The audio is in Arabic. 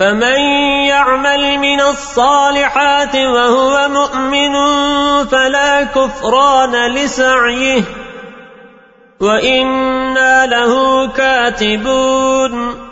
فمن يعمل من الصالحات وهو مؤمن فلا كفران لسعيه وإنا له كاتبون